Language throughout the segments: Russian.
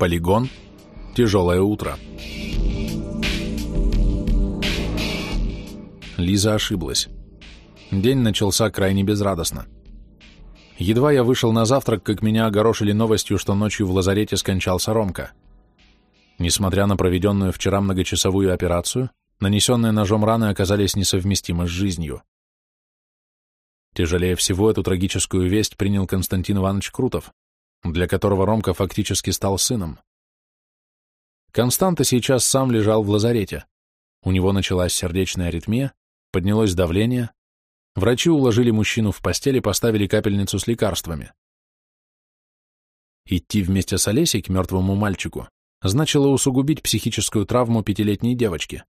Полигон. Тяжелое утро. Лиза ошиблась. День начался крайне безрадостно. Едва я вышел на завтрак, как меня огорошили новостью, что ночью в лазарете скончался Ромка. Несмотря на проведенную вчера многочасовую операцию, нанесенные ножом раны оказались несовместимы с жизнью. Тяжелее всего эту трагическую весть принял Константин Иванович Крутов, для которого Ромка фактически стал сыном. Константа сейчас сам лежал в лазарете. У него началась сердечная аритмия, поднялось давление. Врачи уложили мужчину в постель и поставили капельницу с лекарствами. Идти вместе с Олесей к мертвому мальчику значило усугубить психическую травму пятилетней девочки.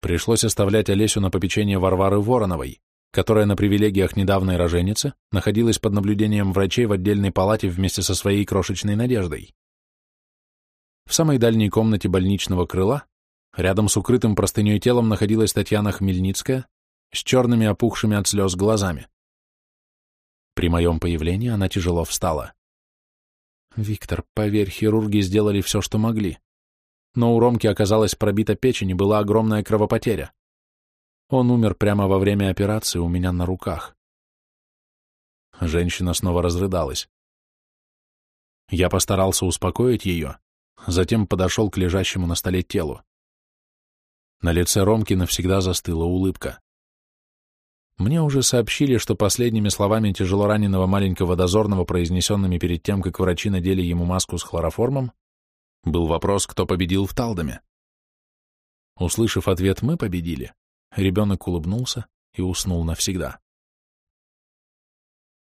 Пришлось оставлять Олесю на попечение Варвары Вороновой, которая на привилегиях недавней роженицы находилась под наблюдением врачей в отдельной палате вместе со своей крошечной надеждой. В самой дальней комнате больничного крыла, рядом с укрытым простыней телом, находилась Татьяна Хмельницкая с черными опухшими от слез глазами. При моем появлении она тяжело встала. «Виктор, поверь, хирурги сделали все, что могли. Но у Ромки оказалась пробита печень и была огромная кровопотеря. Он умер прямо во время операции у меня на руках. Женщина снова разрыдалась. Я постарался успокоить ее, затем подошел к лежащему на столе телу. На лице Ромки навсегда застыла улыбка. Мне уже сообщили, что последними словами тяжело раненого маленького дозорного, произнесенными перед тем, как врачи надели ему маску с хлороформом, был вопрос, кто победил в Талдоме. Услышав ответ «мы победили», Ребенок улыбнулся и уснул навсегда.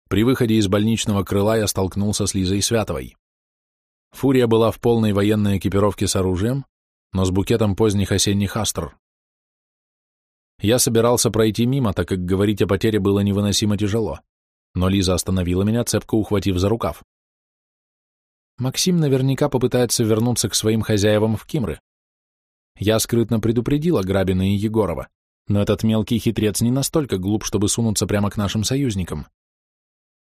При выходе из больничного крыла я столкнулся с Лизой Святовой. Фурия была в полной военной экипировке с оружием, но с букетом поздних осенних астр. Я собирался пройти мимо, так как говорить о потере было невыносимо тяжело, но Лиза остановила меня, цепко ухватив за рукав. Максим наверняка попытается вернуться к своим хозяевам в Кимры. Я скрытно предупредила Грабина и Егорова. Но этот мелкий хитрец не настолько глуп, чтобы сунуться прямо к нашим союзникам.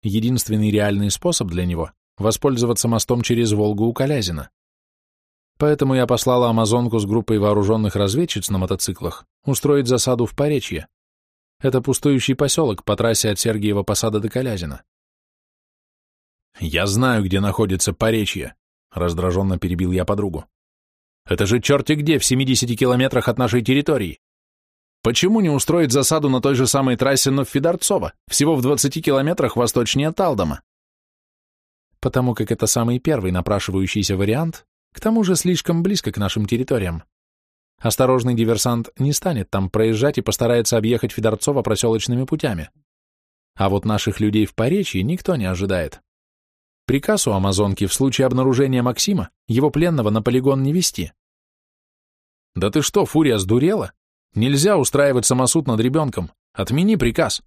Единственный реальный способ для него — воспользоваться мостом через Волгу у Калязина. Поэтому я послала амазонку с группой вооруженных разведчиц на мотоциклах устроить засаду в Поречье. Это пустующий поселок по трассе от Сергиева Посада до Калязина. «Я знаю, где находится Поречье», — раздраженно перебил я подругу. «Это же черти где, в 70 километрах от нашей территории. Почему не устроить засаду на той же самой трассе, но в Федорцово, всего в 20 километрах восточнее Талдома? Потому как это самый первый напрашивающийся вариант, к тому же слишком близко к нашим территориям. Осторожный диверсант не станет там проезжать и постарается объехать Федорцово проселочными путями. А вот наших людей в Поречье никто не ожидает. Приказ у Амазонки в случае обнаружения Максима его пленного на полигон не вести. «Да ты что, Фурия, сдурела? Нельзя устраивать самосуд над ребенком. Отмени приказ.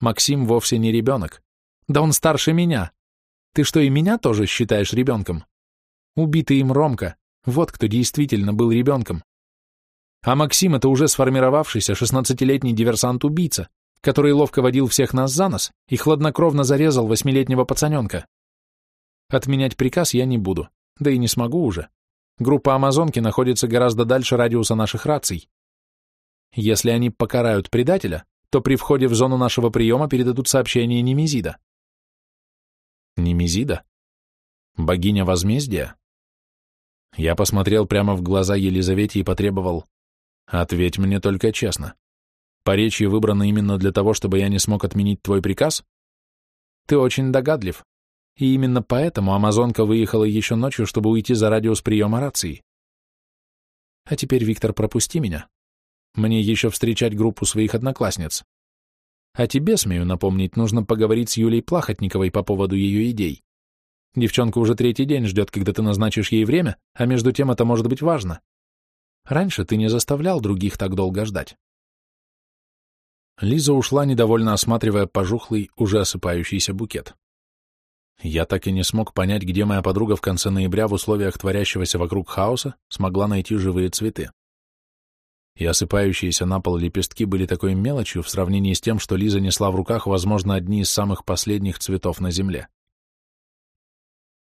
Максим вовсе не ребенок. Да он старше меня. Ты что, и меня тоже считаешь ребенком? Убитый им Ромка. Вот кто действительно был ребенком. А Максим — это уже сформировавшийся шестнадцатилетний диверсант-убийца, который ловко водил всех нас за нос и хладнокровно зарезал восьмилетнего пацаненка. Отменять приказ я не буду, да и не смогу уже. Группа Амазонки находится гораздо дальше радиуса наших раций. Если они покарают предателя, то при входе в зону нашего приема передадут сообщение Немезида. Немезида? Богиня возмездия? Я посмотрел прямо в глаза Елизавете и потребовал, «Ответь мне только честно. Поречье выбрано именно для того, чтобы я не смог отменить твой приказ? Ты очень догадлив, и именно поэтому Амазонка выехала еще ночью, чтобы уйти за радиус приема рации. А теперь, Виктор, пропусти меня. Мне еще встречать группу своих одноклассниц. А тебе, смею напомнить, нужно поговорить с Юлей Плахотниковой по поводу ее идей. Девчонка уже третий день ждет, когда ты назначишь ей время, а между тем это может быть важно. Раньше ты не заставлял других так долго ждать. Лиза ушла, недовольно осматривая пожухлый, уже осыпающийся букет. Я так и не смог понять, где моя подруга в конце ноября в условиях творящегося вокруг хаоса смогла найти живые цветы и осыпающиеся на пол лепестки были такой мелочью в сравнении с тем, что Лиза несла в руках, возможно, одни из самых последних цветов на земле.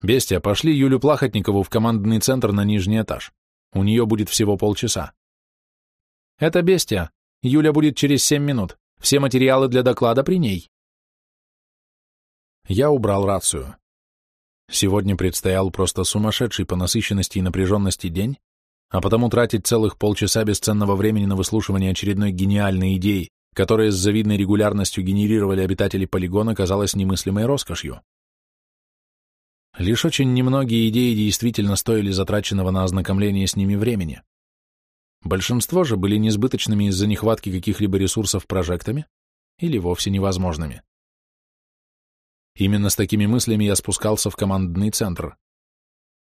Бестия, пошли Юлю Плахотникову в командный центр на нижний этаж. У нее будет всего полчаса. Это Бестия. Юля будет через семь минут. Все материалы для доклада при ней. Я убрал рацию. Сегодня предстоял просто сумасшедший по насыщенности и напряженности день, а потому тратить целых полчаса бесценного времени на выслушивание очередной гениальной идеи, которые с завидной регулярностью генерировали обитатели полигона, казалось немыслимой роскошью. Лишь очень немногие идеи действительно стоили затраченного на ознакомление с ними времени. Большинство же были несбыточными из-за нехватки каких-либо ресурсов прожектами или вовсе невозможными. Именно с такими мыслями я спускался в командный центр.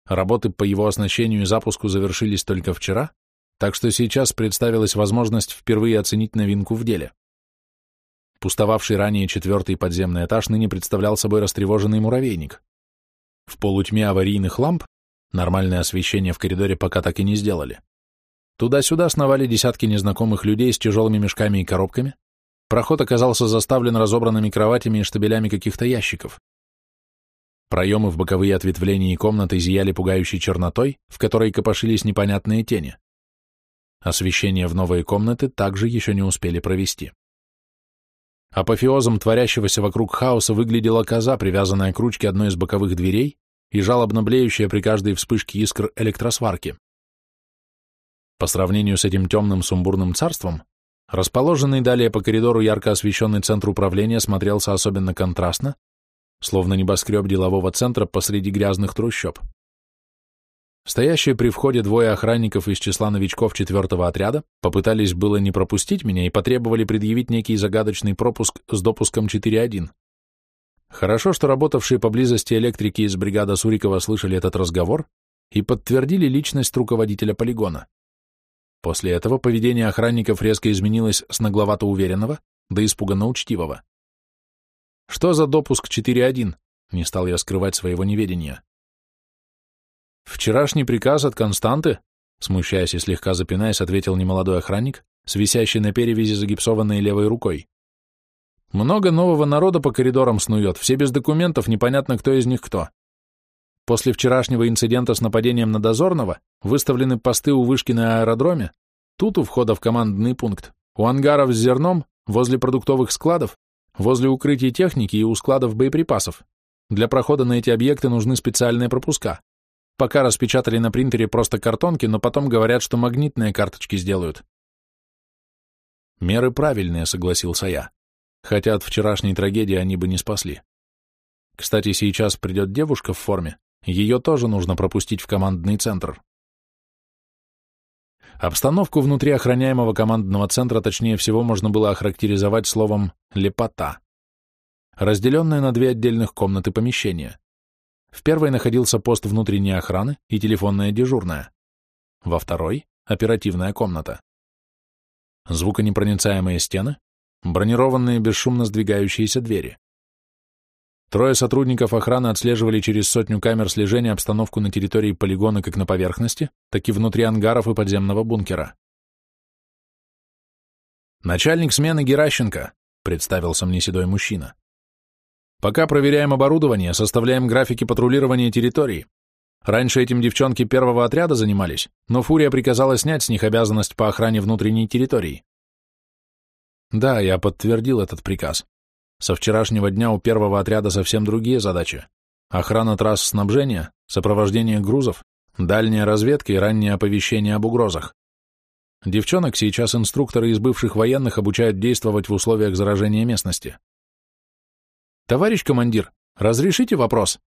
Работы по его оснащению и запуску завершились только вчера, так что сейчас представилась возможность впервые оценить новинку в деле. Пустовавший ранее четвертый подземный этаж ныне представлял собой растревоженный муравейник. В полутьме аварийных ламп нормальное освещение в коридоре пока так и не сделали. Туда-сюда сновали десятки незнакомых людей с тяжелыми мешками и коробками, Проход оказался заставлен разобранными кроватями и штабелями каких-то ящиков. Проемы в боковые ответвления и комнаты зияли пугающей чернотой, в которой копошились непонятные тени. Освещение в новые комнаты также еще не успели провести. Апофеозом творящегося вокруг хаоса выглядела коза, привязанная к ручке одной из боковых дверей и жалобно блеющая при каждой вспышке искр электросварки. По сравнению с этим темным сумбурным царством, Расположенный далее по коридору ярко освещенный центр управления смотрелся особенно контрастно, словно небоскреб делового центра посреди грязных трущоб. Стоящие при входе двое охранников из числа новичков четвертого отряда попытались было не пропустить меня и потребовали предъявить некий загадочный пропуск с допуском 4.1. Хорошо, что работавшие поблизости электрики из бригады Сурикова слышали этот разговор и подтвердили личность руководителя полигона. После этого поведение охранников резко изменилось с нагловато уверенного до испуганно учтивого. «Что за допуск 4.1?» — не стал я скрывать своего неведения. «Вчерашний приказ от Константы?» — смущаясь и слегка запинаясь, ответил немолодой охранник, с висящей на перевязи загипсованной левой рукой. «Много нового народа по коридорам снует, все без документов, непонятно, кто из них кто. После вчерашнего инцидента с нападением на дозорного выставлены посты у вышки на аэродроме, тут у входа в командный пункт, у ангаров с зерном, возле продуктовых складов, возле укрытий техники и у складов боеприпасов. Для прохода на эти объекты нужны специальные пропуска. Пока распечатали на принтере просто картонки, но потом говорят, что магнитные карточки сделают. Меры правильные, согласился я. Хотя от вчерашней трагедии они бы не спасли. Кстати, сейчас придет девушка в форме, ее тоже нужно пропустить в командный центр. Обстановку внутри охраняемого командного центра точнее всего можно было охарактеризовать словом «лепота». Разделенное на две отдельных комнаты помещения. В первой находился пост внутренней охраны и телефонная дежурная. Во второй — оперативная комната. Звуконепроницаемые стены, бронированные бесшумно сдвигающиеся двери. Трое сотрудников охраны отслеживали через сотню камер слежения обстановку на территории полигона как на поверхности, так и внутри ангаров и подземного бункера. «Начальник смены Геращенко», — представился мне седой мужчина. «Пока проверяем оборудование, составляем графики патрулирования территории. Раньше этим девчонки первого отряда занимались, но Фурия приказала снять с них обязанность по охране внутренней территории». Да, я подтвердил этот приказ. Со вчерашнего дня у первого отряда совсем другие задачи. Охрана трасс снабжения, сопровождение грузов, дальняя разведка и раннее оповещение об угрозах. Девчонок сейчас инструкторы из бывших военных обучают действовать в условиях заражения местности. «Товарищ командир, разрешите вопрос?»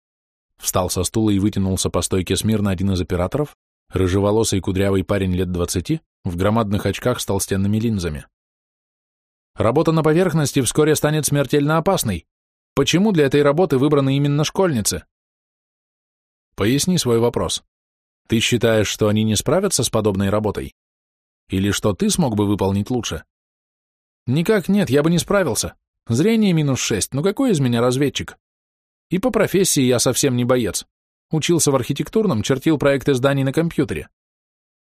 Встал со стула и вытянулся по стойке смирно один из операторов, рыжеволосый кудрявый парень лет двадцати, в громадных очках с толстенными линзами. Работа на поверхности вскоре станет смертельно опасной. Почему для этой работы выбраны именно школьницы? Поясни свой вопрос. Ты считаешь, что они не справятся с подобной работой? Или что ты смог бы выполнить лучше? Никак нет, я бы не справился. Зрение минус шесть, ну какой из меня разведчик? И по профессии я совсем не боец. Учился в архитектурном, чертил проекты зданий на компьютере.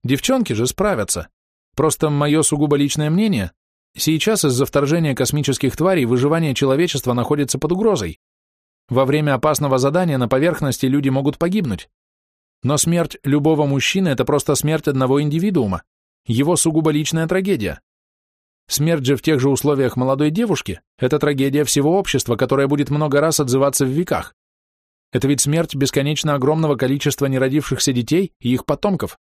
Девчонки же справятся. Просто мое сугубо личное мнение, Сейчас из-за вторжения космических тварей выживание человечества находится под угрозой. Во время опасного задания на поверхности люди могут погибнуть. Но смерть любого мужчины – это просто смерть одного индивидуума, его сугубо личная трагедия. Смерть же в тех же условиях молодой девушки – это трагедия всего общества, которая будет много раз отзываться в веках. Это ведь смерть бесконечно огромного количества неродившихся детей и их потомков.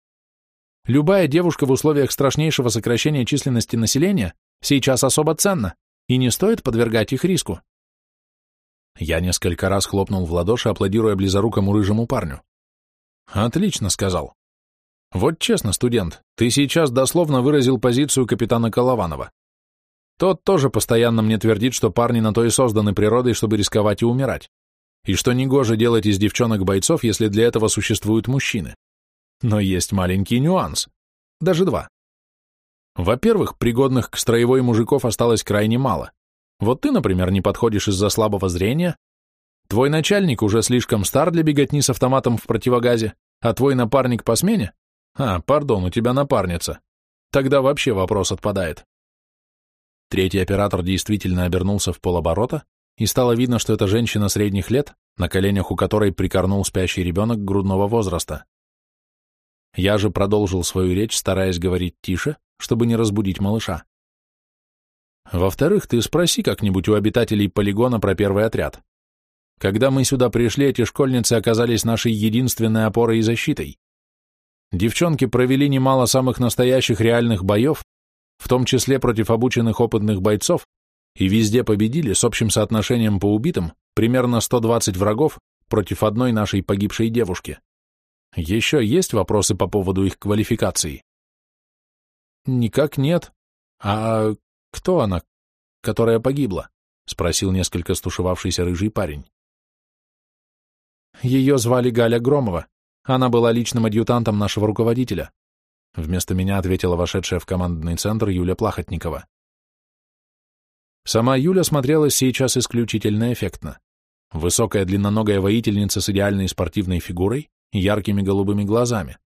Любая девушка в условиях страшнейшего сокращения численности населения сейчас особо ценна, и не стоит подвергать их риску. Я несколько раз хлопнул в ладоши, аплодируя близорукому рыжему парню. «Отлично», — сказал. Вот честно, студент, ты сейчас дословно выразил позицию капитана Колованова. Тот тоже постоянно мне твердит, что парни на то и созданы природой, чтобы рисковать и умирать, и что негоже делать из девчонок бойцов, если для этого существуют мужчины. Но есть маленький нюанс. Даже два. Во-первых, пригодных к строевой мужиков осталось крайне мало. Вот ты, например, не подходишь из-за слабого зрения, твой начальник уже слишком стар для беготни с автоматом в противогазе, а твой напарник по смене а, пардон, у тебя напарница. Тогда вообще вопрос отпадает. Третий оператор действительно обернулся в полоборота, и стало видно, что это женщина средних лет, на коленях у которой прикорнул спящий ребенок грудного возраста. Я же продолжил свою речь, стараясь говорить тише, чтобы не разбудить малыша. Во-вторых, ты спроси как-нибудь у обитателей полигона про первый отряд. Когда мы сюда пришли, эти школьницы оказались нашей единственной опорой и защитой. Девчонки провели немало самых настоящих реальных боев, в том числе против обученных опытных бойцов, и везде победили с общим соотношением по убитым примерно 120 врагов против одной нашей погибшей девушки. Еще есть вопросы по поводу их квалификации? Никак нет. А кто она, которая погибла? Спросил несколько стушевавшийся рыжий парень. Ее звали Галя Громова. Она была личным адъютантом нашего руководителя. Вместо меня ответила вошедшая в командный центр Юля Плахотникова. Сама Юля смотрелась сейчас исключительно эффектно. Высокая длинноногая воительница с идеальной спортивной фигурой и яркими голубыми глазами.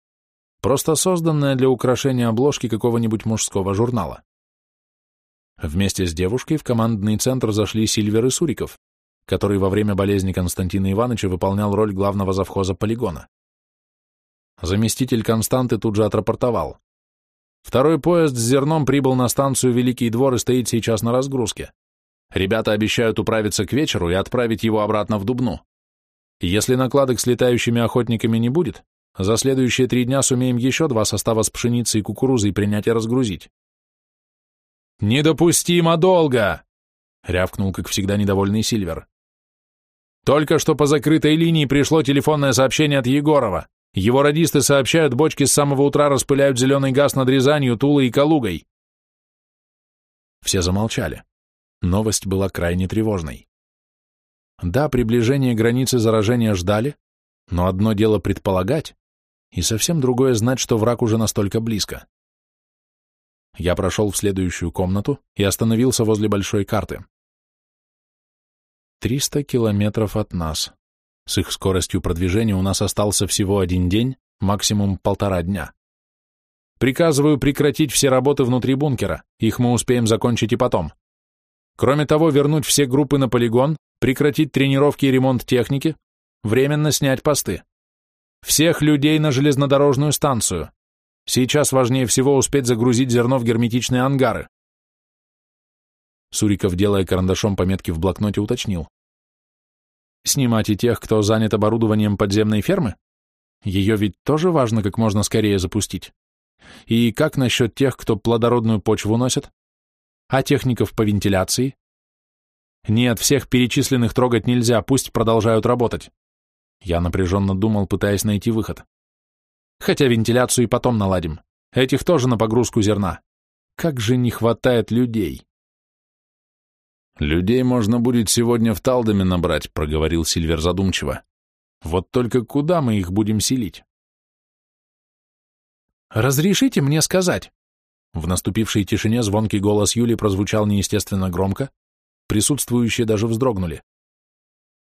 Просто созданная для украшения обложки какого-нибудь мужского журнала. Вместе с девушкой в командный центр зашли Сильвер и Суриков, который во время болезни Константина Ивановича выполнял роль главного завхоза полигона. Заместитель Константы тут же отрапортовал. Второй поезд с зерном прибыл на станцию Великий двор и стоит сейчас на разгрузке. Ребята обещают управиться к вечеру и отправить его обратно в Дубну. Если накладок с летающими охотниками не будет, за следующие три дня сумеем еще два состава с пшеницей и кукурузой принять и разгрузить. «Недопустимо долго!» — рявкнул, как всегда, недовольный Сильвер. «Только что по закрытой линии пришло телефонное сообщение от Егорова. Его радисты сообщают, бочки с самого утра распыляют зеленый газ над Рязанью, Тулой и Калугой. Все замолчали. Новость была крайне тревожной. Да, приближение границы заражения ждали, но одно дело предполагать, и совсем другое знать, что враг уже настолько близко. Я прошел в следующую комнату и остановился возле большой карты. Триста километров от нас. С их скоростью продвижения у нас остался всего один день, максимум полтора дня. Приказываю прекратить все работы внутри бункера, их мы успеем закончить и потом. Кроме того, вернуть все группы на полигон, прекратить тренировки и ремонт техники, временно снять посты. Всех людей на железнодорожную станцию. Сейчас важнее всего успеть загрузить зерно в герметичные ангары. Суриков, делая карандашом пометки в блокноте, уточнил. Снимать и тех, кто занят оборудованием подземной фермы? Ее ведь тоже важно как можно скорее запустить. И как насчет тех, кто плодородную почву носит? А техников по вентиляции? Нет, всех перечисленных трогать нельзя, пусть продолжают работать. Я напряженно думал, пытаясь найти выход. Хотя вентиляцию и потом наладим. Этих тоже на погрузку зерна. Как же не хватает людей. «Людей можно будет сегодня в Талдоме набрать», — проговорил Сильвер задумчиво. «Вот только куда мы их будем селить?» «Разрешите мне сказать?» В наступившей тишине звонкий голос Юли прозвучал неестественно громко, присутствующие даже вздрогнули.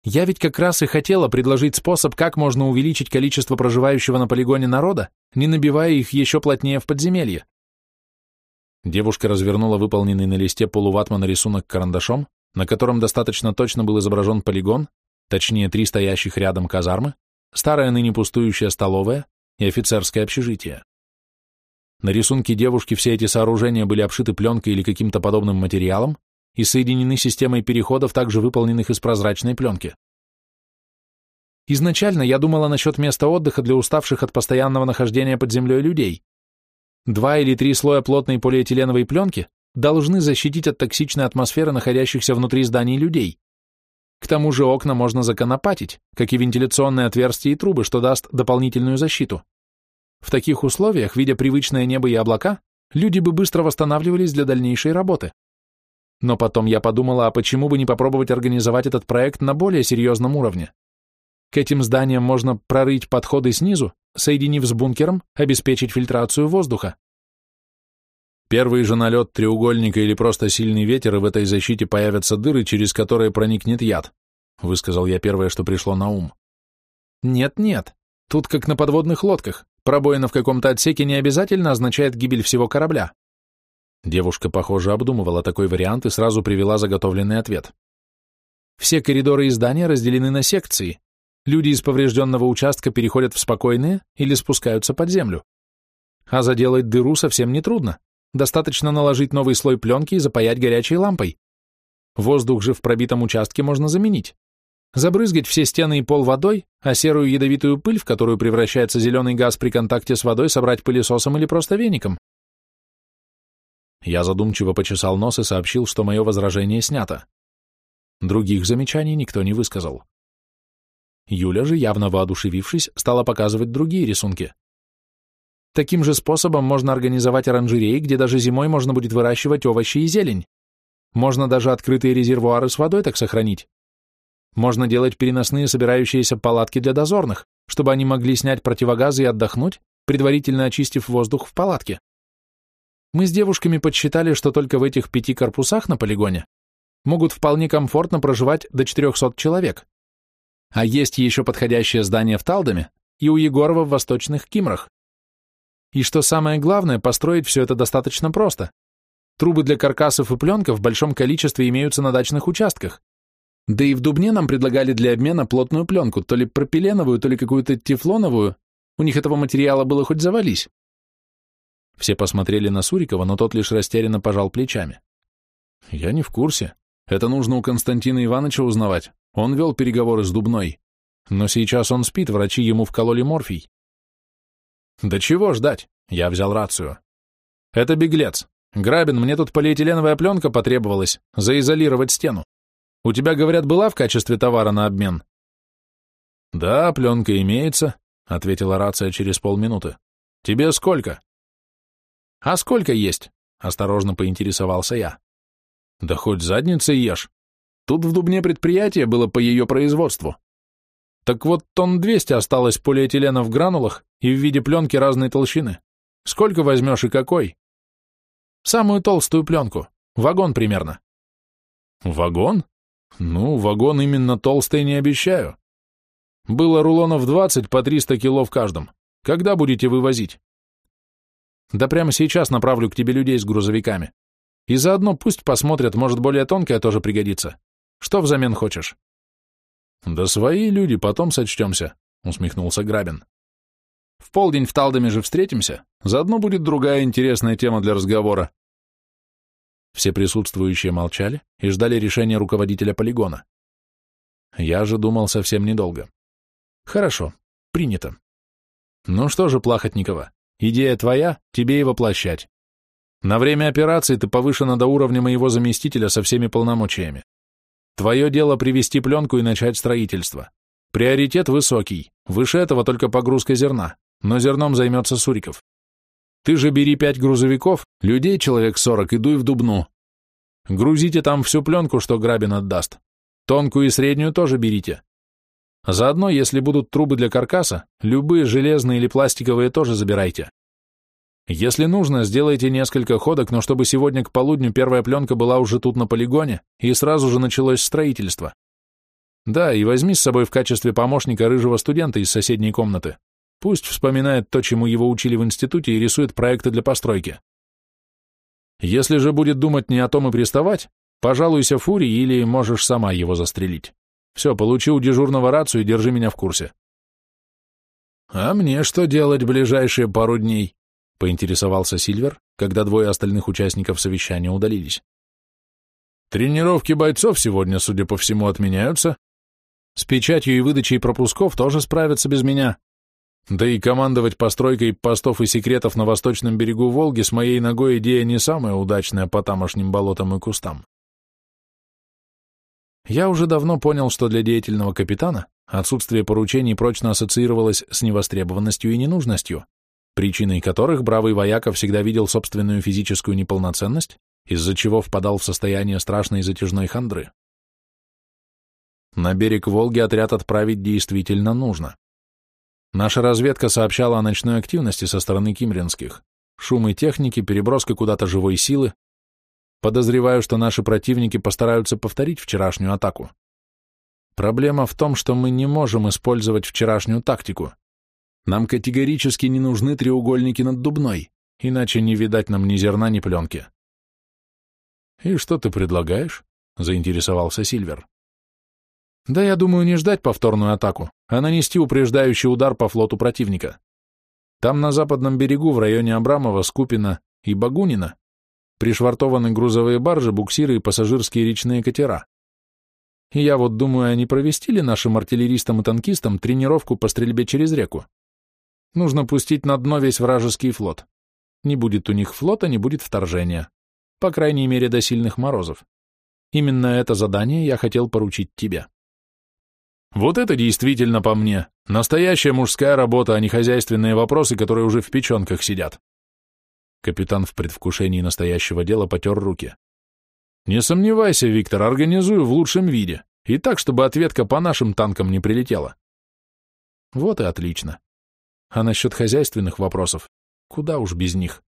«Я ведь как раз и хотела предложить способ, как можно увеличить количество проживающего на полигоне народа, не набивая их еще плотнее в подземелье. Девушка развернула выполненный на листе полуватмана рисунок карандашом, на котором достаточно точно был изображен полигон, точнее три стоящих рядом казармы, старая ныне пустующая столовая и офицерское общежитие. На рисунке девушки все эти сооружения были обшиты пленкой или каким-то подобным материалом и соединены системой переходов, также выполненных из прозрачной пленки. Изначально я думала насчет места отдыха для уставших от постоянного нахождения под землей людей. Два или три слоя плотной полиэтиленовой пленки должны защитить от токсичной атмосферы находящихся внутри зданий людей. К тому же окна можно законопатить, как и вентиляционные отверстия и трубы, что даст дополнительную защиту. В таких условиях, видя привычное небо и облака, люди бы быстро восстанавливались для дальнейшей работы. Но потом я подумала, а почему бы не попробовать организовать этот проект на более серьезном уровне? К этим зданиям можно прорыть подходы снизу, соединив с бункером, обеспечить фильтрацию воздуха. Первый же налет треугольника или просто сильный ветер, и в этой защите появятся дыры, через которые проникнет яд, высказал я первое, что пришло на ум. Нет-нет, тут как на подводных лодках. Пробоина в каком-то отсеке не обязательно означает гибель всего корабля. Девушка, похоже, обдумывала такой вариант и сразу привела заготовленный ответ. Все коридоры и здания разделены на секции. Люди из поврежденного участка переходят в спокойные или спускаются под землю. А заделать дыру совсем не трудно. Достаточно наложить новый слой пленки и запаять горячей лампой. Воздух же в пробитом участке можно заменить забрызгать все стены и пол водой, а серую ядовитую пыль, в которую превращается зеленый газ при контакте с водой, собрать пылесосом или просто веником. Я задумчиво почесал нос и сообщил, что мое возражение снято. Других замечаний никто не высказал. Юля же, явно воодушевившись, стала показывать другие рисунки. Таким же способом можно организовать оранжереи, где даже зимой можно будет выращивать овощи и зелень. Можно даже открытые резервуары с водой так сохранить. Можно делать переносные собирающиеся палатки для дозорных, чтобы они могли снять противогазы и отдохнуть, предварительно очистив воздух в палатке. Мы с девушками подсчитали, что только в этих пяти корпусах на полигоне могут вполне комфортно проживать до 400 человек. А есть еще подходящее здание в Талдоме и у Егорова в Восточных Кимрах. И что самое главное, построить все это достаточно просто. Трубы для каркасов и пленка в большом количестве имеются на дачных участках, да и в Дубне нам предлагали для обмена плотную пленку, то ли пропиленовую, то ли какую-то тефлоновую. У них этого материала было хоть завались. Все посмотрели на Сурикова, но тот лишь растерянно пожал плечами. Я не в курсе. Это нужно у Константина Ивановича узнавать. Он вел переговоры с Дубной. Но сейчас он спит, врачи ему вкололи морфий. Да чего ждать? Я взял рацию. Это беглец. Грабин, мне тут полиэтиленовая пленка потребовалась, заизолировать стену. У тебя, говорят, была в качестве товара на обмен? Да, пленка имеется, ответила рация через полминуты. Тебе сколько? А сколько есть? Осторожно поинтересовался я. Да хоть задницей ешь. Тут в Дубне предприятие было по ее производству. Так вот, тонн двести осталось полиэтилена в гранулах и в виде пленки разной толщины. Сколько возьмешь и какой? Самую толстую пленку. Вагон примерно. Вагон? Ну, вагон именно толстый не обещаю. Было рулонов 20 по 300 кило в каждом. Когда будете вывозить? Да прямо сейчас направлю к тебе людей с грузовиками. И заодно пусть посмотрят, может, более тонкое тоже пригодится. Что взамен хочешь? Да свои люди, потом сочтемся, усмехнулся Грабин. В полдень в Талдоме же встретимся. Заодно будет другая интересная тема для разговора. Все присутствующие молчали и ждали решения руководителя полигона. Я же думал совсем недолго. Хорошо, принято. Ну что же, Плахотникова, идея твоя, тебе и воплощать. На время операции ты повышена до уровня моего заместителя со всеми полномочиями. Твое дело привести пленку и начать строительство. Приоритет высокий, выше этого только погрузка зерна, но зерном займется Суриков. Ты же бери пять грузовиков, людей человек сорок и дуй в Дубну. Грузите там всю пленку, что Грабин отдаст. Тонкую и среднюю тоже берите. Заодно, если будут трубы для каркаса, любые железные или пластиковые тоже забирайте. Если нужно, сделайте несколько ходок, но чтобы сегодня к полудню первая пленка была уже тут на полигоне, и сразу же началось строительство. Да, и возьми с собой в качестве помощника рыжего студента из соседней комнаты. Пусть вспоминает то, чему его учили в институте, и рисует проекты для постройки. Если же будет думать не о том и приставать, пожалуйся Фури или можешь сама его застрелить. Все, получи у дежурного рацию и держи меня в курсе. А мне что делать ближайшие пару дней? Поинтересовался Сильвер, когда двое остальных участников совещания удалились. Тренировки бойцов сегодня, судя по всему, отменяются. С печатью и выдачей пропусков тоже справятся без меня. Да и командовать постройкой постов и секретов на восточном берегу Волги с моей ногой идея не самая удачная по тамошним болотам и кустам. Я уже давно понял, что для деятельного капитана отсутствие поручений прочно ассоциировалось с невостребованностью и ненужностью, причиной которых бравый вояка всегда видел собственную физическую неполноценность, из-за чего впадал в состояние страшной затяжной хандры. На берег Волги отряд отправить действительно нужно. Наша разведка сообщала о ночной активности со стороны кимринских, шумы техники, переброска куда-то живой силы, Подозреваю, что наши противники постараются повторить вчерашнюю атаку. Проблема в том, что мы не можем использовать вчерашнюю тактику. Нам категорически не нужны треугольники над Дубной, иначе не видать нам ни зерна, ни пленки. «И что ты предлагаешь?» — заинтересовался Сильвер. «Да я думаю не ждать повторную атаку, а нанести упреждающий удар по флоту противника. Там на западном берегу, в районе Абрамова, Скупина и Багунина, пришвартованы грузовые баржи, буксиры и пассажирские речные катера. И я вот думаю, они провести ли нашим артиллеристам и танкистам тренировку по стрельбе через реку? Нужно пустить на дно весь вражеский флот. Не будет у них флота, не будет вторжения. По крайней мере, до сильных морозов. Именно это задание я хотел поручить тебе. Вот это действительно по мне. Настоящая мужская работа, а не хозяйственные вопросы, которые уже в печенках сидят. Капитан в предвкушении настоящего дела потер руки. «Не сомневайся, Виктор, организую в лучшем виде, и так, чтобы ответка по нашим танкам не прилетела». Вот и отлично. А насчет хозяйственных вопросов, куда уж без них.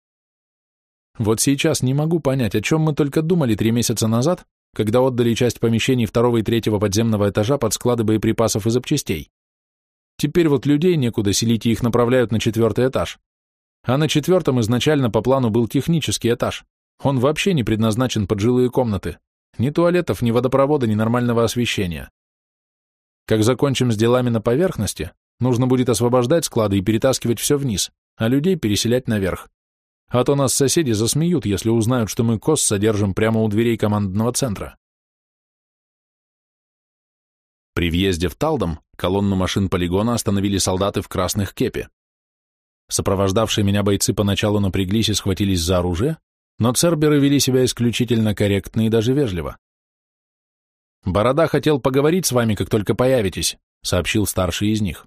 Вот сейчас не могу понять, о чем мы только думали три месяца назад, когда отдали часть помещений второго и третьего подземного этажа под склады боеприпасов и запчастей. Теперь вот людей некуда селить, и их направляют на четвертый этаж. А на четвертом изначально по плану был технический этаж. Он вообще не предназначен под жилые комнаты. Ни туалетов, ни водопровода, ни нормального освещения. Как закончим с делами на поверхности, нужно будет освобождать склады и перетаскивать все вниз, а людей переселять наверх. А то нас соседи засмеют, если узнают, что мы КОС содержим прямо у дверей командного центра. При въезде в Талдом колонну машин полигона остановили солдаты в красных кепи. Сопровождавшие меня бойцы поначалу напряглись и схватились за оружие, но церберы вели себя исключительно корректно и даже вежливо. «Борода хотел поговорить с вами, как только появитесь», — сообщил старший из них.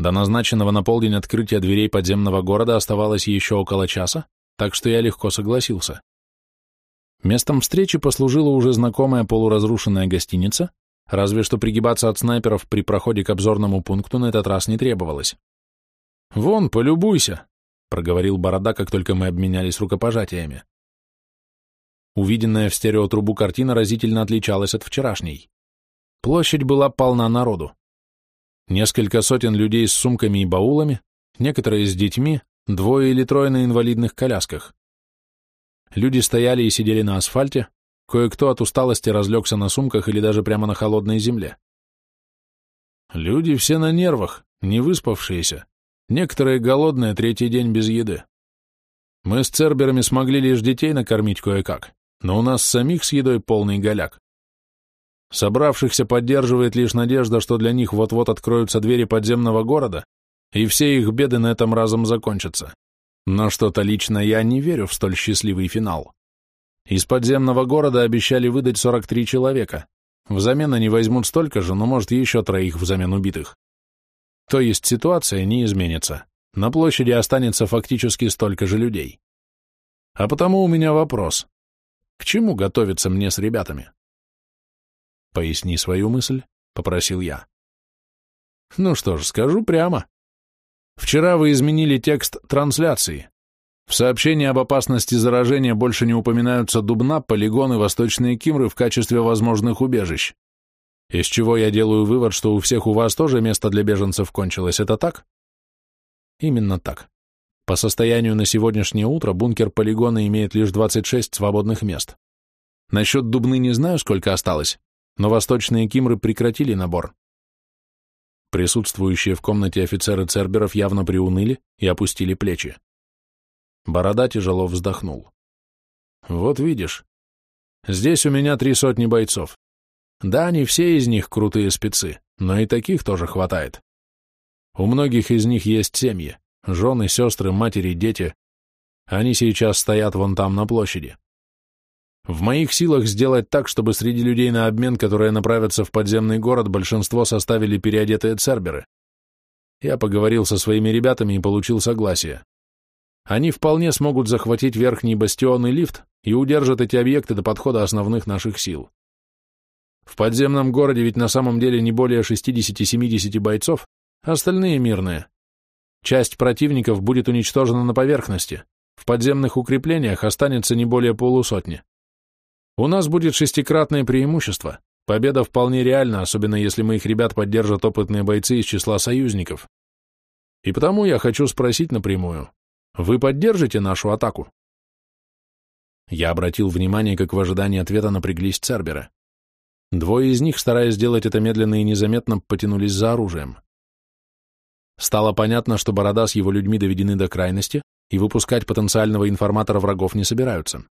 До назначенного на полдень открытия дверей подземного города оставалось еще около часа, так что я легко согласился. Местом встречи послужила уже знакомая полуразрушенная гостиница, разве что пригибаться от снайперов при проходе к обзорному пункту на этот раз не требовалось. «Вон, полюбуйся», — проговорил Борода, как только мы обменялись рукопожатиями. Увиденная в стереотрубу картина разительно отличалась от вчерашней. Площадь была полна народу. Несколько сотен людей с сумками и баулами, некоторые с детьми, двое или трое на инвалидных колясках. Люди стояли и сидели на асфальте, кое-кто от усталости разлегся на сумках или даже прямо на холодной земле. Люди все на нервах, не выспавшиеся, Некоторые голодные, третий день без еды. Мы с церберами смогли лишь детей накормить кое-как, но у нас самих с едой полный голяк. Собравшихся поддерживает лишь надежда, что для них вот-вот откроются двери подземного города, и все их беды на этом разом закончатся. Но что-то лично я не верю в столь счастливый финал. Из подземного города обещали выдать 43 человека. Взамен они возьмут столько же, но, может, еще троих взамен убитых. То есть ситуация не изменится. На площади останется фактически столько же людей. А потому у меня вопрос. К чему готовиться мне с ребятами? Поясни свою мысль, попросил я. Ну что ж, скажу прямо. Вчера вы изменили текст трансляции. В сообщении об опасности заражения больше не упоминаются Дубна, полигоны, Восточные Кимры в качестве возможных убежищ. Из чего я делаю вывод, что у всех у вас тоже место для беженцев кончилось, это так? Именно так. По состоянию на сегодняшнее утро бункер полигона имеет лишь 26 свободных мест. Насчет Дубны не знаю, сколько осталось, но восточные кимры прекратили набор. Присутствующие в комнате офицеры Церберов явно приуныли и опустили плечи. Борода тяжело вздохнул. «Вот видишь, здесь у меня три сотни бойцов. Да, не все из них крутые спецы, но и таких тоже хватает. У многих из них есть семьи, жены, сестры, матери, дети. Они сейчас стоят вон там на площади. В моих силах сделать так, чтобы среди людей на обмен, которые направятся в подземный город, большинство составили переодетые церберы. Я поговорил со своими ребятами и получил согласие. Они вполне смогут захватить верхний бастион и лифт и удержат эти объекты до подхода основных наших сил. В подземном городе ведь на самом деле не более 60-70 бойцов, остальные мирные. Часть противников будет уничтожена на поверхности, в подземных укреплениях останется не более полусотни. У нас будет шестикратное преимущество. Победа вполне реальна, особенно если моих ребят поддержат опытные бойцы из числа союзников. И потому я хочу спросить напрямую, вы поддержите нашу атаку? Я обратил внимание, как в ожидании ответа напряглись Церберы. Двое из них, стараясь сделать это медленно и незаметно, потянулись за оружием. Стало понятно, что Борода с его людьми доведены до крайности, и выпускать потенциального информатора врагов не собираются.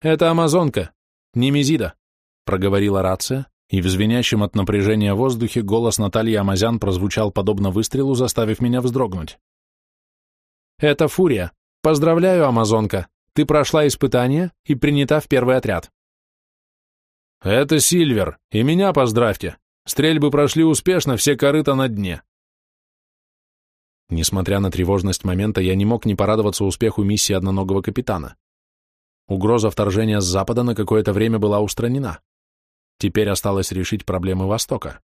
«Это Амазонка, Немезида», — проговорила рация, и в звенящем от напряжения воздухе голос Натальи Амазян прозвучал подобно выстрелу, заставив меня вздрогнуть. «Это Фурия. Поздравляю, Амазонка. Ты прошла испытание и принята в первый отряд». «Это Сильвер, и меня поздравьте. Стрельбы прошли успешно, все корыта на дне». Несмотря на тревожность момента, я не мог не порадоваться успеху миссии одноногого капитана. Угроза вторжения с запада на какое-то время была устранена. Теперь осталось решить проблемы Востока.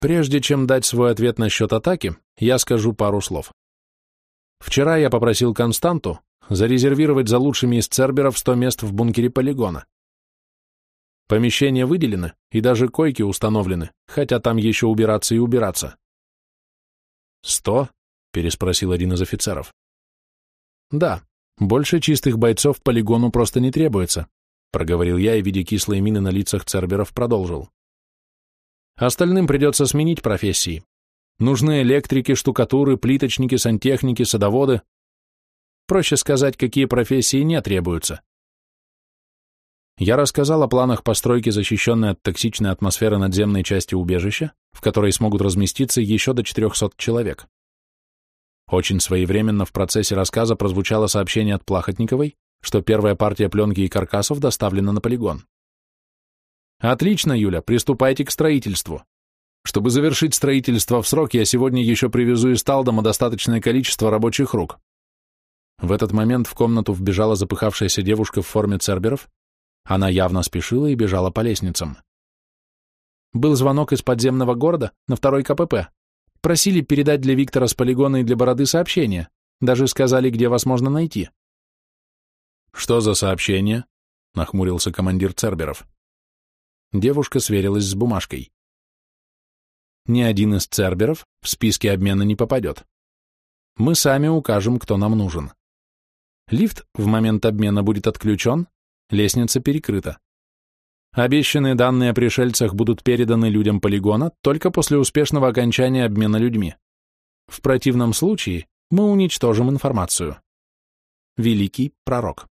Прежде чем дать свой ответ насчет атаки, я скажу пару слов. Вчера я попросил Константу зарезервировать за лучшими из церберов 100 мест в бункере полигона. Помещения выделены, и даже койки установлены, хотя там еще убираться и убираться. «Сто?» — переспросил один из офицеров. «Да, больше чистых бойцов полигону просто не требуется», — проговорил я и, видя кислые мины на лицах церберов, продолжил. «Остальным придется сменить профессии. Нужны электрики, штукатуры, плиточники, сантехники, садоводы. Проще сказать, какие профессии не требуются. Я рассказал о планах постройки защищенной от токсичной атмосферы надземной части убежища, в которой смогут разместиться еще до 400 человек. Очень своевременно в процессе рассказа прозвучало сообщение от Плахотниковой, что первая партия пленки и каркасов доставлена на полигон. «Отлично, Юля, приступайте к строительству. Чтобы завершить строительство в срок, я сегодня еще привезу из Талдома достаточное количество рабочих рук». В этот момент в комнату вбежала запыхавшаяся девушка в форме церберов. Она явно спешила и бежала по лестницам. Был звонок из подземного города на второй КПП. Просили передать для Виктора с полигона и для Бороды сообщение. Даже сказали, где вас можно найти. «Что за сообщение?» — нахмурился командир Церберов. Девушка сверилась с бумажкой. Ни один из Церберов в списке обмена не попадет. Мы сами укажем, кто нам нужен. Лифт в момент обмена будет отключен, лестница перекрыта. Обещанные данные о пришельцах будут переданы людям полигона только после успешного окончания обмена людьми. В противном случае мы уничтожим информацию. Великий пророк.